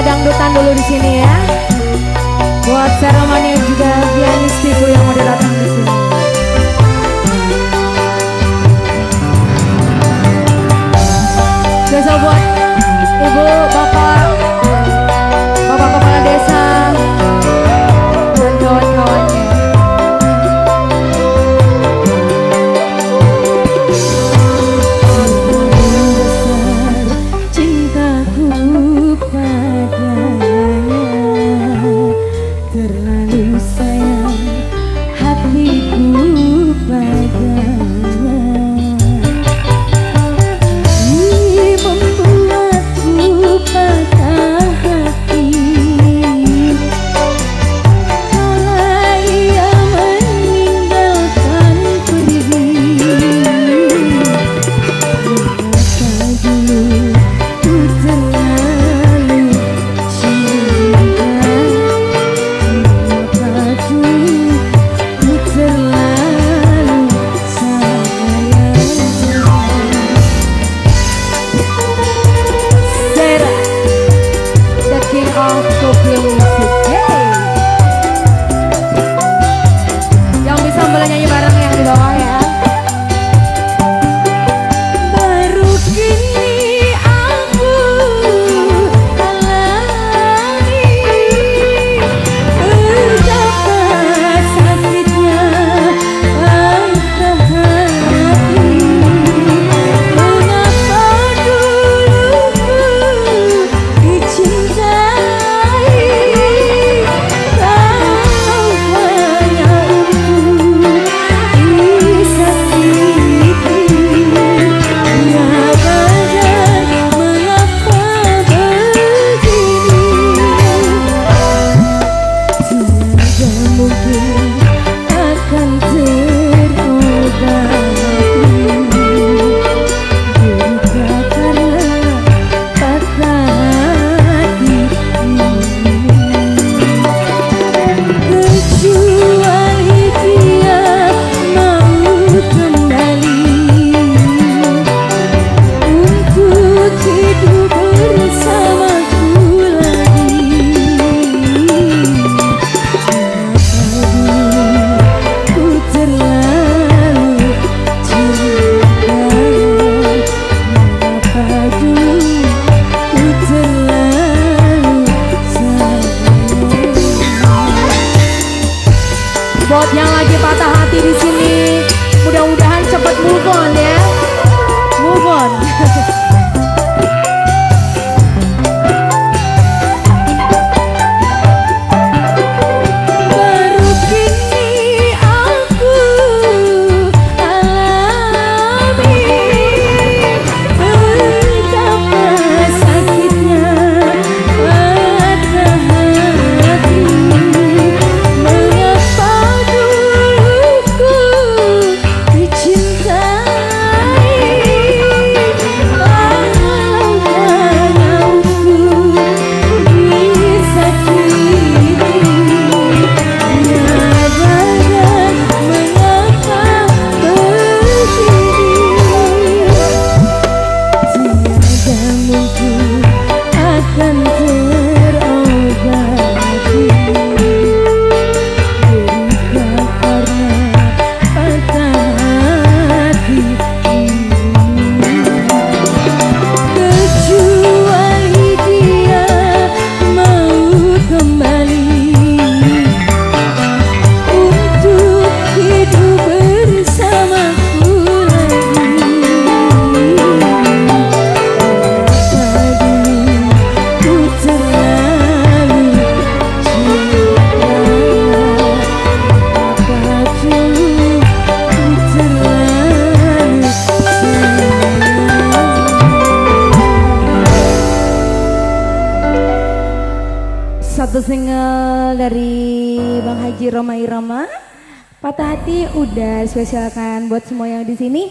dangdutan dulu di sini ya. Buat seremoni juga pianis tipu yang mau datang di sini. Besok buat ibu bapak. satu single dari Bang Haji Roma Irama. Patah hati udah spesialkan buat semua yang di sini.